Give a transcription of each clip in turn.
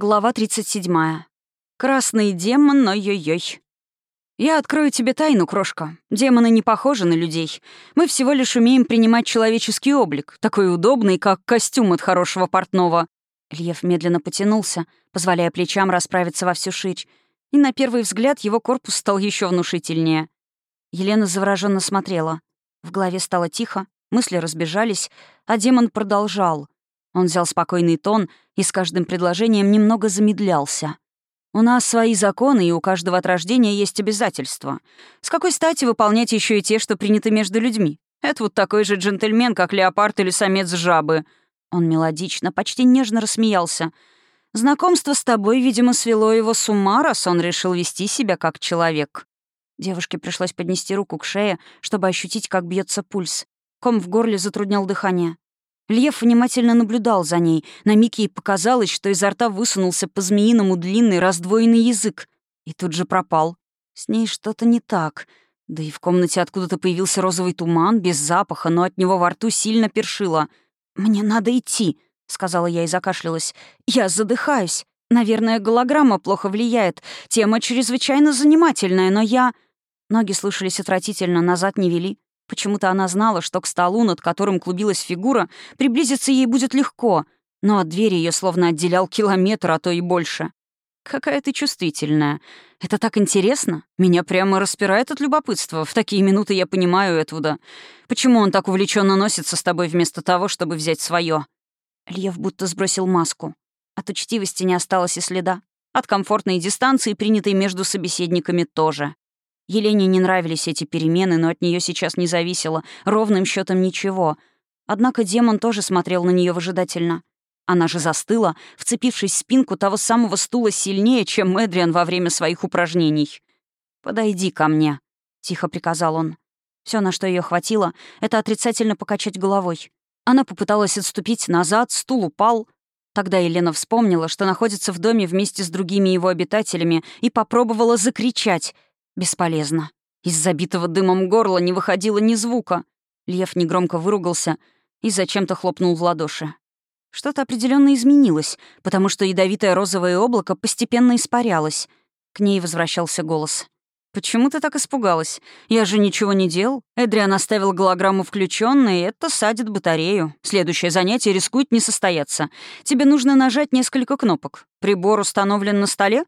Глава 37. Красный демон, ой-ой-ой. Я открою тебе тайну, крошка. Демоны не похожи на людей. Мы всего лишь умеем принимать человеческий облик, такой удобный, как костюм от хорошего портного. Льев медленно потянулся, позволяя плечам расправиться во всю ширь. И на первый взгляд его корпус стал еще внушительнее. Елена завороженно смотрела. В голове стало тихо, мысли разбежались, а демон продолжал — он взял спокойный тон и с каждым предложением немного замедлялся. «У нас свои законы, и у каждого от рождения есть обязательства. С какой стати выполнять еще и те, что приняты между людьми? Это вот такой же джентльмен, как леопард или самец жабы». Он мелодично, почти нежно рассмеялся. «Знакомство с тобой, видимо, свело его с ума, раз он решил вести себя как человек». Девушке пришлось поднести руку к шее, чтобы ощутить, как бьется пульс. Ком в горле затруднял дыхание. Лев внимательно наблюдал за ней. На миг ей показалось, что изо рта высунулся по-змеиному длинный раздвоенный язык. И тут же пропал. С ней что-то не так. Да и в комнате откуда-то появился розовый туман, без запаха, но от него во рту сильно першило. «Мне надо идти», — сказала я и закашлялась. «Я задыхаюсь. Наверное, голограмма плохо влияет. Тема чрезвычайно занимательная, но я...» Ноги слышались отвратительно, назад не вели. Почему-то она знала, что к столу, над которым клубилась фигура, приблизиться ей будет легко, но от двери ее словно отделял километр, а то и больше. «Какая ты чувствительная. Это так интересно. Меня прямо распирает от любопытства. В такие минуты я понимаю Этвуда. Почему он так увлеченно носится с тобой вместо того, чтобы взять свое? Лев будто сбросил маску. От учтивости не осталось и следа. От комфортной дистанции, принятой между собеседниками, тоже. Елене не нравились эти перемены, но от нее сейчас не зависело ровным счетом ничего. Однако демон тоже смотрел на нее выжидательно. Она же застыла, вцепившись в спинку того самого стула сильнее, чем Эдриан во время своих упражнений. «Подойди ко мне», — тихо приказал он. Все, на что ее хватило, это отрицательно покачать головой. Она попыталась отступить назад, стул упал. Тогда Елена вспомнила, что находится в доме вместе с другими его обитателями, и попробовала закричать — Бесполезно. Из забитого дымом горла не выходило ни звука. Лев негромко выругался и зачем-то хлопнул в ладоши. Что-то определенно изменилось, потому что ядовитое розовое облако постепенно испарялось. К ней возвращался голос. «Почему ты так испугалась? Я же ничего не делал. Эдриан оставил голограмму включенной, и это садит батарею. Следующее занятие рискует не состояться. Тебе нужно нажать несколько кнопок. Прибор установлен на столе?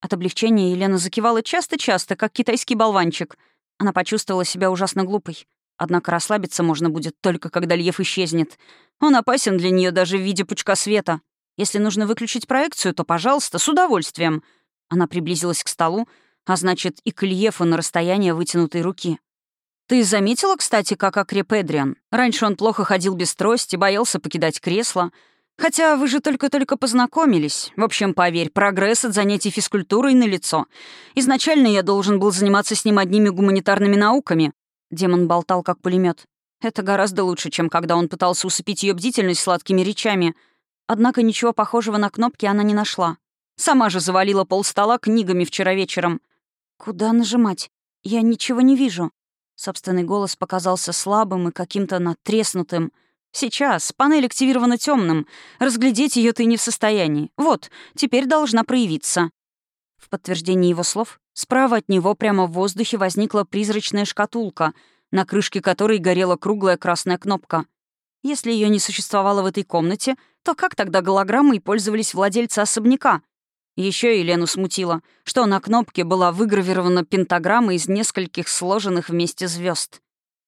От облегчения Елена закивала часто-часто, как китайский болванчик. Она почувствовала себя ужасно глупой. Однако расслабиться можно будет только когда Льев исчезнет. Он опасен для нее даже в виде пучка света. Если нужно выключить проекцию, то, пожалуйста, с удовольствием. Она приблизилась к столу, а значит, и к Льефу на расстояние вытянутой руки. «Ты заметила, кстати, как окреп Эдриан? Раньше он плохо ходил без трости, боялся покидать кресло. Хотя вы же только-только познакомились. В общем, поверь, прогресс от занятий физкультурой налицо. Изначально я должен был заниматься с ним одними гуманитарными науками. Демон болтал как пулемет. Это гораздо лучше, чем когда он пытался усыпить ее бдительность сладкими речами. Однако ничего похожего на кнопки она не нашла. Сама же завалила пол стола книгами вчера вечером. «Куда нажимать? Я ничего не вижу». Собственный голос показался слабым и каким-то натреснутым — Сейчас панель активирована темным. Разглядеть ее ты не в состоянии. Вот, теперь должна проявиться. В подтверждение его слов, справа от него прямо в воздухе возникла призрачная шкатулка, на крышке которой горела круглая красная кнопка. Если ее не существовало в этой комнате, то как тогда голограммой пользовались владельцы особняка? Еще Елену смутило, что на кнопке была выгравирована пентаграмма из нескольких сложенных вместе звезд.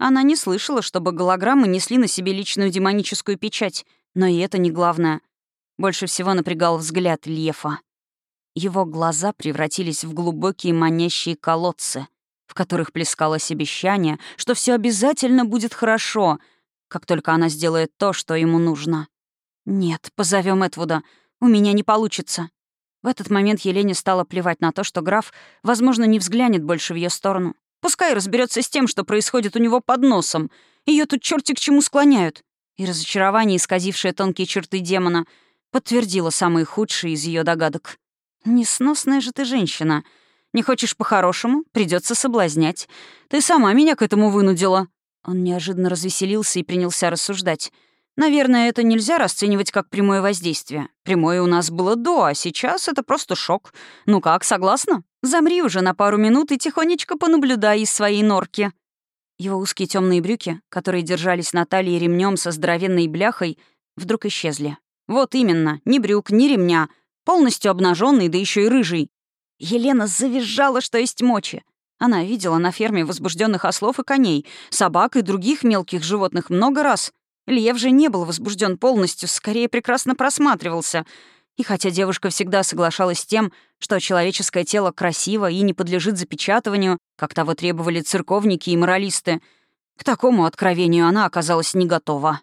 Она не слышала, чтобы голограммы несли на себе личную демоническую печать, но и это не главное. Больше всего напрягал взгляд Льефа. Его глаза превратились в глубокие манящие колодцы, в которых плескалось обещание, что все обязательно будет хорошо, как только она сделает то, что ему нужно. «Нет, позовем Этвуда. У меня не получится». В этот момент Елене стало плевать на то, что граф, возможно, не взглянет больше в ее сторону. Пускай разберется с тем, что происходит у него под носом. Ее тут черти к чему склоняют. И разочарование, исказившее тонкие черты демона, подтвердило самые худшие из ее догадок. «Несносная же ты женщина. Не хочешь по-хорошему? Придется соблазнять. Ты сама меня к этому вынудила». Он неожиданно развеселился и принялся рассуждать. Наверное, это нельзя расценивать как прямое воздействие. Прямое у нас было до, а сейчас это просто шок. Ну как, согласна? Замри уже на пару минут и тихонечко понаблюдай из своей норки». Его узкие темные брюки, которые держались на талии ремнем со здоровенной бляхой, вдруг исчезли. Вот именно, ни брюк, ни ремня. Полностью обнаженный, да еще и рыжий. Елена завизжала, что есть мочи. Она видела на ферме возбужденных ослов и коней, собак и других мелких животных много раз. Лев же не был возбужден полностью, скорее прекрасно просматривался. И хотя девушка всегда соглашалась с тем, что человеческое тело красиво и не подлежит запечатыванию, как того требовали церковники и моралисты, к такому откровению она оказалась не готова.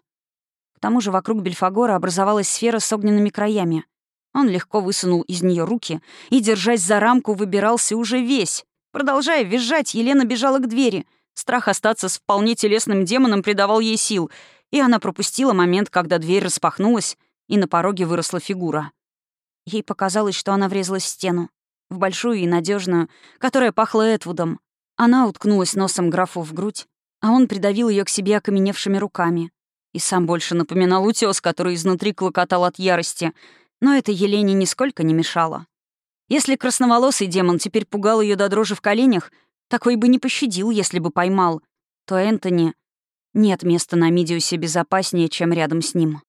К тому же вокруг Бельфагора образовалась сфера с огненными краями. Он легко высунул из нее руки и, держась за рамку, выбирался уже весь. Продолжая визжать, Елена бежала к двери. Страх остаться с вполне телесным демоном придавал ей сил, и она пропустила момент, когда дверь распахнулась, и на пороге выросла фигура. Ей показалось, что она врезалась в стену. В большую и надежную, которая пахла Этвудом. Она уткнулась носом графу в грудь, а он придавил ее к себе окаменевшими руками. И сам больше напоминал утес, который изнутри клокотал от ярости. Но это Елене нисколько не мешало. Если красноволосый демон теперь пугал ее до дрожи в коленях, такой бы не пощадил, если бы поймал, то Энтони... Нет места на Мидиусе безопаснее, чем рядом с ним.